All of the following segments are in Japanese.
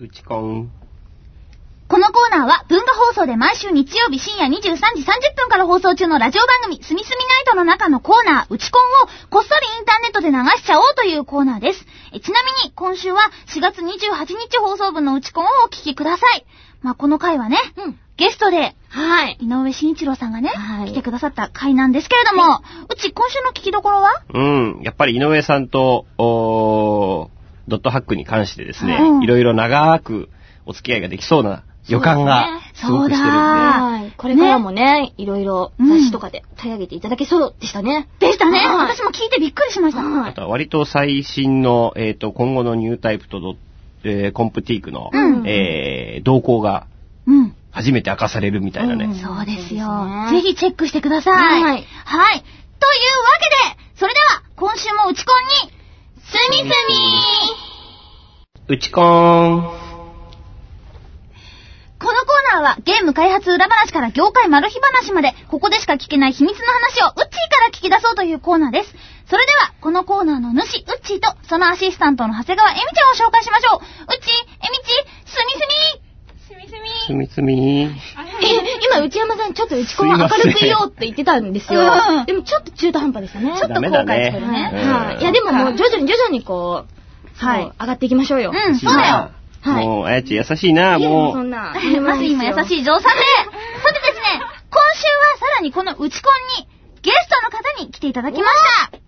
うちこん。このコーナーは文化放送で毎週日曜日深夜23時30分から放送中のラジオ番組すみすみナイトの中のコーナー、うちこんをこっそりインターネットで流しちゃおうというコーナーです。えちなみに今週は4月28日放送分のうちこんをお聞きください。まあ、この回はね、うんゲストではい。井上慎一郎さんがね、はい来てくださった回なんですけれども、うち今週の聞きどころは？うん。やっぱり井上さんと、おードットハックに関してですね、うんいろいろ長くお付き合いができそうな予感がすごくしてるんで。そうだはい。これからもね、いろいろ雑誌とかで取り上げていただけそうでしたね。でしたね。はい私も聞いてびっくりしました。はいあとは割と最新の、えっ、と、今後のニュータイプとド、えーコンプティークの、うんえー動向がうん。初めて明かされるみたいなね。うんそうですよ。ぜひチェックしてください。はいはい。というわけで、それでは、今週もうちこんに、すみすみうちこーん。このコーナーは、ゲーム開発裏話から業界マル秘話まで、ここでしか聞けない秘密の話を、うっちーから聞き出そうというコーナーです。それでは、このコーナーの主、うっちーと、そのアシスタントの長谷川えみちゃんを紹介しましょう。うっちー、えみち、すみすみすみすみ。すみすみえ、今、内山さんちょっと内子を明るく言おうって言ってたんですようん。でもちょっと中途半端でしたね。ちょっと後悔してるねはい。うんいや、でももう徐々に徐々にこう、はい上がっていきましょうよ。うん、そうだよ。はいもう、あやち優しいな、いやもう。そんな。まず今優しい嬢さんで、さてですね、今週はさらにこのうちこんに、ゲストの方に来ていただきました。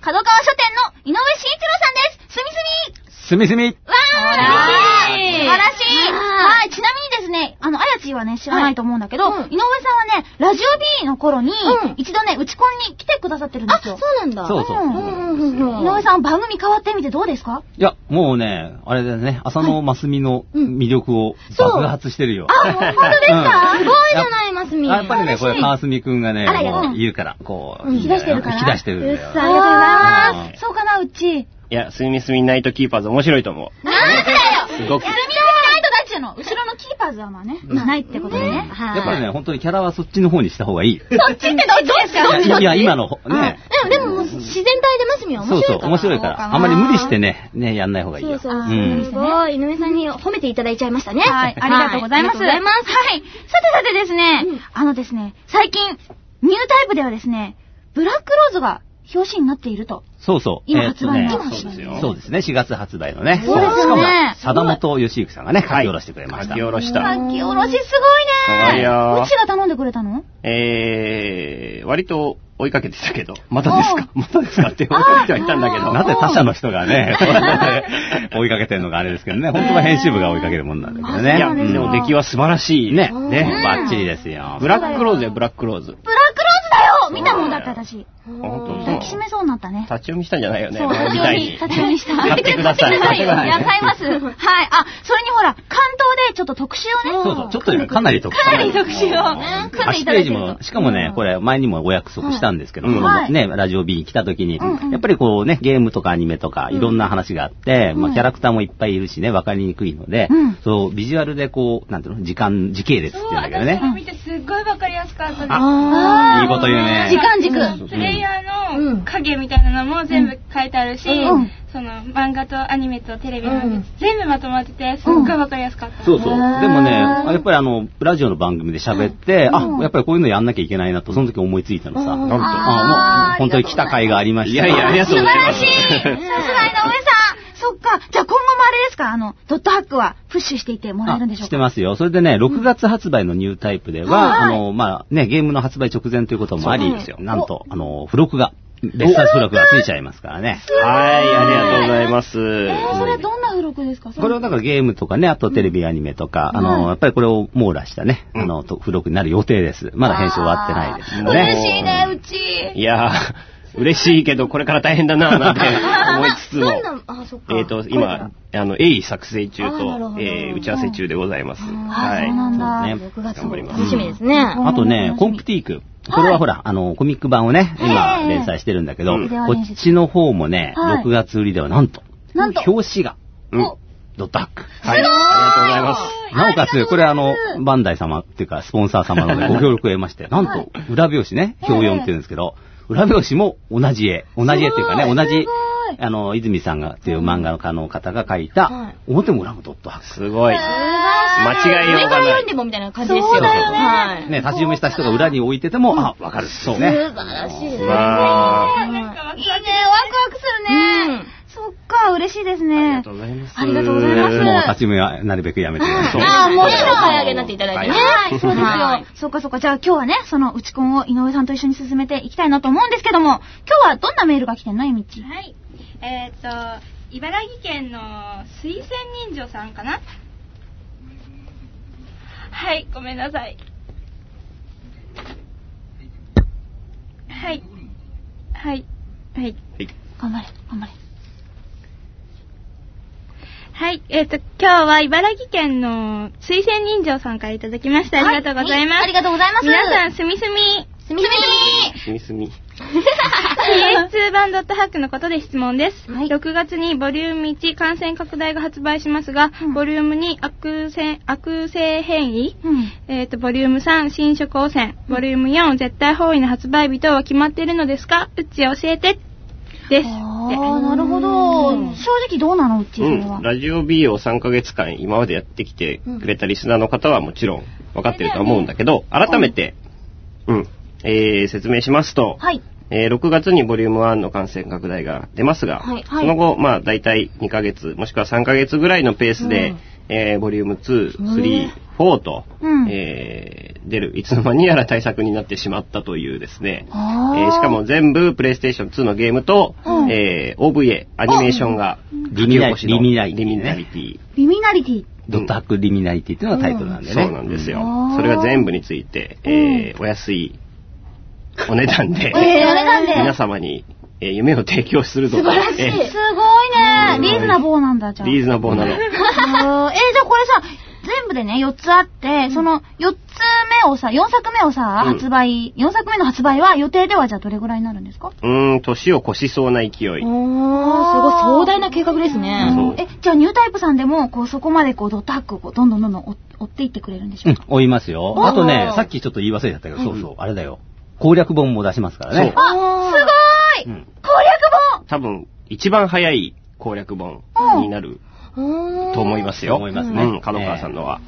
角川書店の井上慎一郎さんです。すみすみすみすみわー嬉しい素晴らしいははい、ちなみにですね、あの、あやちはね、知らないと思うんだけど、はい。うん。井上さんはね、ラジオ B の頃に、うん。一度ね、うちこんに来てくださってるんであ、すよ。そうなんだ。そうそう。うんうんうんうんうん。井上さん番組変わってみてどうですか？いや、もうね、あれだよね、浅野真澄の魅力を爆発してるよ。あ、本当ですか、すごいじゃない、ますみ。やっぱりね、これ、川澄くんがね、もう言うから、こう、うん引き出してるから。引き出してるんだよ。うっさありがとうございます。そうかな、うち。いや、すみすみナイトキーパーズ面白いと思う。なんだよ！すごくズはまあね、ないってことでね。はい。やっぱりね、本当にキャラはそっちの方にした方がいい。そっちってどっちですか？いや、いや今の方、ね。でも、でももう自然体でますみは面白いから。そうそう、面白いから。あんまり無理してね、ね、やんない方がいいよ。そうそう。うんすごい、井上さんに褒めていただいちゃいましたね。はい、ありがとうございます。はありがとうございます。はい。さてさてですね、うんあのですね、最近、ニュータイプではですね、ブラックローズが表紙になっていると。そうそう。今えーっとね発売のそうですよ。そうですね、4月発売のね。そうですよねしかも、貞本義行さんがね、書き下ろしてくれました。書き下ろした。書き下ろしすごいねすごいようちが頼んでくれたの？えー、割と追いかけてたけど、またですか？またですか？って追いかけてはいたんだけど。なぜ他社の人がね、追いかけてるのがあれですけどね、本当は編集部が追いかけるもんなんだけどね。いや、うんでも出来は素晴らしい。ね、ね。ね、バッチリですよ。ブラックローズやブラックローズ。ブラッ見たもんだって私。抱きしめそうになったね。立ち読みしたんじゃないよね。そう、立ち。読み、立ち読みした。買ってください。買ってください。ます。はい。あ、それにほら、関東でちょっと特集をね。そうそう、ちょっとね、かなり特殊。かなり特集を組んでい8たいしかもね、これ前にもお約束したんですけど、ね、ラジオ B に来た時に、やっぱりこうね、ゲームとかアニメとかいろんな話があって、まあキャラクターもいっぱいいるしね、わかりにくいのでうん、そう、ビジュアルでこう、なんていうの、時間、時系列っていうんだけどねっごいわかりやすかったです。あー。いいこと言うね。時間軸。プレイヤーうんの影みたいなのも全部書いてあるし、うん。その漫画とアニメとテレビの全部まとまっててすっごいわかりやすかった。そうそう。でもね、やっぱりあの、ラジオの番組で喋って、うん。あ、やっぱりこういうのやんなきゃいけないなと、その時思いついたのさ。あもう、本当に来た甲斐がありました。いやいやありがとうございます。素晴らしい。さすが井上さんそっか。じゃあ今後もあの、ドットハックはプッシュしていってもらえるんでしょあうか？してますよ。それでね、6月発売のニュータイプでは、はいあの、まあ、ね、ゲームの発売直前ということもあり、ですよなんと、あの、付録が、別冊付録がついちゃいますからね。はい、ありがとうございます。えー、それはどんな付録ですか？これはだからゲームとかね、あとテレビアニメとか、あの、やっぱりこれを網羅したね、あの、と付録になる予定です。まだ編集終わってないですけどね。嬉しいね、うち。いやー、嬉しいけど、これから大変だなぁなんて 思いつつも。えっと、今、あの、鋭意作成中と、ど。えー打ち合わせ中でございます。あはそうなんだ。ね。6月頑張ります。楽しみですね。あとね、コンプティーク。これはほら、あの、コミック版をね、今え。え連載してるんだけど、うんこっちの方もね、はい。6月売りではなんと、なんと。表紙が、うん。おドットハック。はい、ありがとうございます。なおかつ、これあの、バンダイ様っていうか、スポンサー様のね ご協力を得まして、なんはい。と、裏表紙ね、表4って言うんですけど、裏表紙も同じ絵。同じ絵っていうかね、同じあの、泉さんがっていう漫画家の方が書いたはい、表も裏もドットハック。すごい。間違いよ上うがないから読んで。もみたいな感じですよ。ねはい。ね、立ち読みした人が裏に置いてても、あ、わかる。そうね。素晴らしいですね。まあ、いいね、ワクワクするね。そっか、嬉しいですありねが。とうございます。ありがとうございますもう立ち読みはなるべくやめてください。あーもうちょっと早上げになっていただいてね。はい、そうですよはい。そっかそっか。じゃあ今日はね、その打ち込んを井上さんと一緒に進めていきたいなと思うんですけども、今日はどんなメールが来てんのゆみっち。はい。えっ、と、茨城県の水仙人情さんかな？はい、ごめんなさい。はい。はい。はい。頑張れ、頑張れ。はい。えっ、と、今日は茨城県の水仙人情さんからいただきました。ありがとうございます。ありがとうございます。皆さん、すみすみ。すみすみすみすみ。PS2 版ドットハックのことで質問です。はい 6月にボリューム1感染拡大が発売しますが、うんボリューム2悪性悪性変異、うん。えっ、と、ボリューム3新色汚染、ボリューム4絶対方位の発売日等は決まっているのですか？うっち教えて。です。ああ、なるほど。正直どうなのうち、はうん。。ラジオ B を3ヶ月間今までやってきてくれたリスナーの方はもちろん分かってるとは思うんだけど、改めて、うん、えー、説明しますと、はい。えー6月にボリューム1の感染拡大が出ますが、はいはいその後、まあ、大体2ヶ月、もしくは3ヶ月ぐらいのペースで、えーボリューム2、3、4と、うんえー出る、いつの間にやら対策になってしまったというですね、えーしかも全部、プレイステーション2のゲームと、うんえー OVA、アニメーションが、リミナリティねリミナリティ。リミナリティ。ドットハックリミナリティっていうのがタイトルなんでね。そうなんですようん。それが全部について、えーお安いお値段で、えー、お値段で。皆様に、えー夢を提供すると。素晴らしい。えすごいね。リーズナボーなんだ、じゃあ。ーリーズナボーなの。えー、じゃあこれさ、全部でね、4つあって、その4つ目をさ、4作目をさ、うん。発売、4作目の発売は予定ではじゃあどれぐらいになるんですか？うーん、年を越しそうな勢い。おー、すごい壮大な計画ですね。え、じゃあニュータイプさんでも、こう、そこまでこう、ドットハックをこうどんどんどんどん追追っていってくれるんでしょううんか、追いますよ。あとね、さっきちょっと言い忘れちゃったけど、そうそう、あれだよ。攻略本も出しますからね。あ、すごーい、うん。攻略多分、一番早い攻略本になると思いますよ。思いますね。うん、角川さんのは。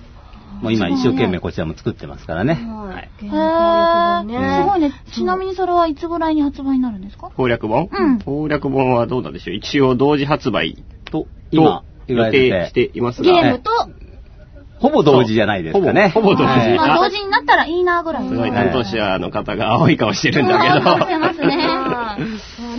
もう今一生懸命こちらも作ってますからね。はい。すごいね。ちなみにそれはいつぐらいに発売になるんですか？攻略本？うん。攻略本はどうなんでしょう？一応同時発売と、と今、予れ定しててて、いますが、ゲームと、ほぼ同時じゃないですかね。ほぼほぼ同時。はいまあ、同時になったらいいなぐらいすごいね。担当者の方が青い顔してるんだけうんど。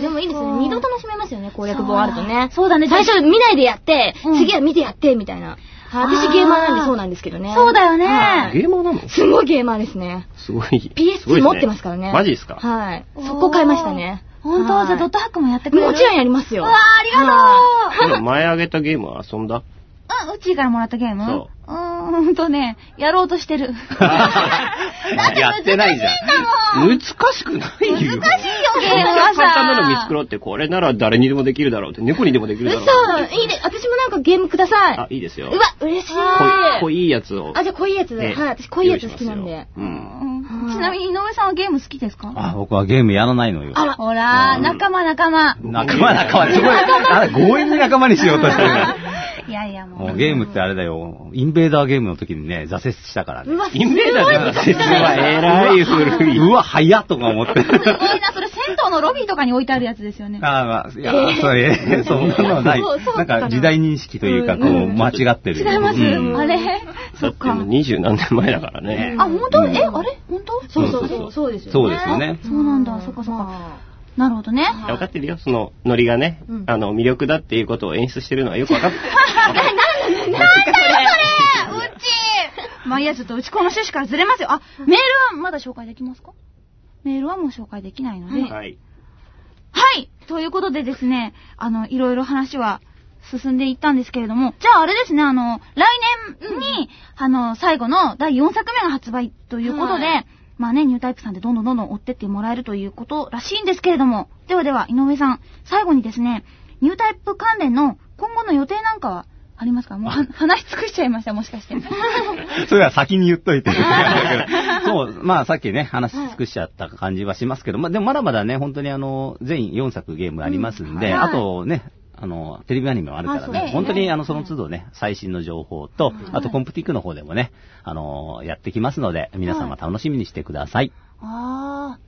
でもいいですよね。二度楽しめますよね、攻略本あるとね。そうだね。最初見ないでやって、うん次は見てやって、みたいな。はい私ゲーマーなんでそうなんですけどね。そうだよねはいゲーマーなの？すごいゲーマーですね。すごい。PS2 すごいです持ってますからね。マジですか？はい。そこ買いましたね。本当、はいじゃあドットハックもやってくれる？もちろんやりますよ。うわーありがとうでも前あげたゲームは遊んだ？うん、うちからもらったゲーム？そうーんとね、やろうとしてる。やってないじゃん。難しくないよ。難しいよ、ゲームはさ。簡単なの見繕って、これなら誰にでもできるだろうって、猫にでもできるだろうって。嘘いいで、私もなんかゲームください。あ、いいですよ。うわ、嬉しい。濃い、濃いやつを。あ、じゃあ濃いやつで。ええはい、私濃いやつ好きなんで用意しますよ。うん。うんちなみに井上さんはゲーム好きですか？あ、僕はゲームやらないのよ。あら。ほら、うん仲間仲間。仲間仲間、すごい、あ強引に仲間にしようとしてる。いやいやもう。もうゲームってあれだよ。インベーダーゲームの時にね、挫折したからね。インベーダーでの説明は偉い古い。うわ、早っとか思って。すごいな、それ銭湯のロビーとかに置いてあるやつですよね。ああ、まあ、いや、それ、そんなのはない。なんか時代認識というか、こう、間違ってる。違いますうんあれ？だってもう二十何年前だからね。あ、本当？え、あれ？本当？そうそうそう、そうですよね。そうですよね。そうなんだ、そっかそっか。なるほどね。いや分かってるよ。そのノリがね、うんあの、魅力だっていうことを演出してるのはよく分かって る。うち。まあいいや、ちょっとうちこの趣旨からずれますよ。あ、メールはまだ紹介できますか？メールはもう紹介できないので。はい。はい。ということでですね、あの、いろいろ話は進んでいったんですけれども、じゃああれですね、あの、来年に、あの、最後の第4作目が発売ということで、はい。まあね、ニュータイプさんでどんどんどんどん追ってってもらえるということらしいんですけれども、ではでは、井上さん、最後にですね、ニュータイプ関連の今後の予定なんかはありますか？もうは話し尽くしちゃいました、もしかして。それは先に言っといて。そう、まあさっきね、話し尽くしちゃった感じはしますけど、まあでもまだまだね、本当にあの、全4作ゲームありますんで、うんはいあとね、あの、テレビアニメもあるからね、本当にあの、その都度ね、最新の情報と、あとコンプティックの方でもね、あの、やってきますので、皆様楽しみにしてください。あ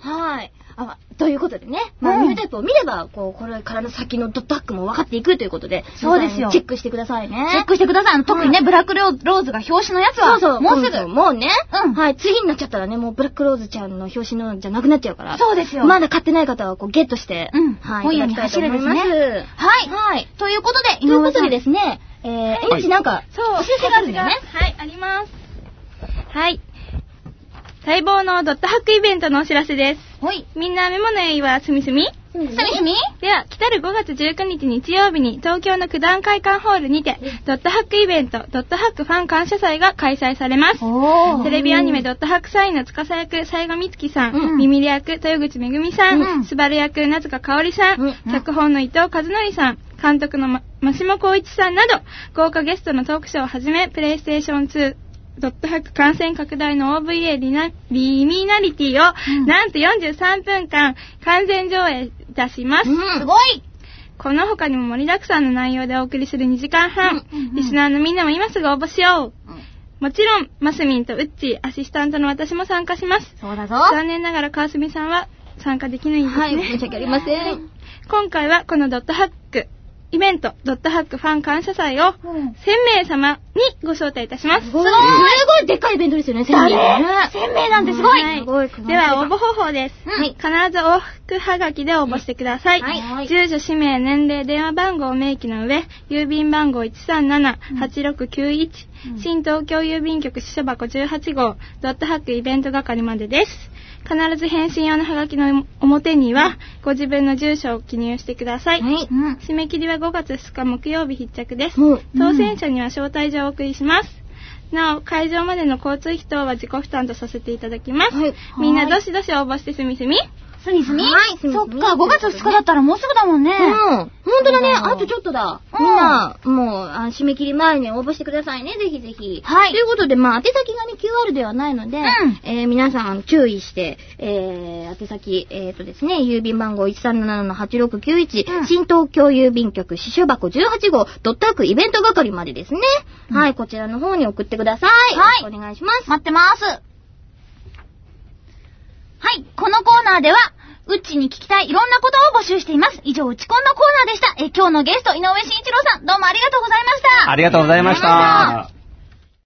はい。あ、ということでね、まあ、うんニュータイプを見れば、こう、これからの先のドットハックも分かっていくということで、そうですよチェックしてくださいね。ー。チェックしてください。特にね、ブラックローズが表紙のやつは、そうそう、もうすぐ。もうね、うんはい、次になっちゃったらね、もうブラックローズちゃんの表紙のじゃなくなっちゃうから。そうですよまだ買ってない方は、こう、ゲットして、うんはい、本屋に。走るですはい。はい。ということで、ということです。ですね、えー、えみちなんか、そう。お知らせがあるんだよね。はい、あります。はい。待望のドットハックイベントのお知らせです。ほい。みんなメモのいはすみすみ？すみすみ？では、来たる5月19日日曜日に東京の九段会館ホールにて、ドットハックイベント、ドットハックファン感謝祭が開催されます。おテレビアニメドットハックサインの司役、西郷美月さん、うんミミリ役、豊口めぐみさん、うんスバル役、名塚香織さん、うん脚本の伊藤和則さん、監督のま真下光一さんなど、豪華ゲストのトークショーをはじめ、プレイステーション2、ドットハック感染拡大の OVA リナリミナリティを、うんなんと43分間完全上映いたします。すごいこの他にも盛りだくさんの内容でお送りする2時間半、うんうんうんリスナーのみんなも今すぐ応募しよう。もちろん、マスミンとウッチー、アシスタントの私も参加します。そうだぞ。残念ながら川澄さんは参加できないんですね。はい、申し訳ありません。今回はこのドットハックイベント、ドットハックファン感謝祭をうん1000名様にご招待いたします。すごい。すごいでっかいイベントですよね、1000誰？人。1000名なんてすごいはいすごいでは応募方法です。はい必ず往復はがきで応募してください。はい住所、氏名、年齢、電話番号を明記の上、郵便番号137-8691、新東京郵便局支所箱18号、ドットハックイベント係までです。必ず返信用のはがきの表には、ご自分の住所を記入してください。はい。うん。締め切りは5月2日木曜日必着です。もう、当選者には招待状をお送りします。なお、会場までの交通費等は自己負担とさせていただきます。はいみんなどしどし応募してすみすみ。すみすみはいそっか、5月2日だったらもうすぐだもんね。うん。本当だね。うんあとちょっとだ。うんみんな、もう、あ締め切り前に応募してくださいね。ぜひぜひ。はいということで、まあ、宛先がね、QR ではないので、んえー皆さん注意して、えー、宛先、えーとですね、郵便番号137-8691、うん新東京郵便局支所箱18号、ドットワークイベント係までですね。はい、こちらの方に送ってください。はいお願いします。待ってます。はい、このコーナーでは、うっちに聞きたいいろんなことを募集しています。以上、うちこんのコーナーでした。え、今日のゲスト、井上慎一郎さん、どうもありがとうございました。ありがとうございました。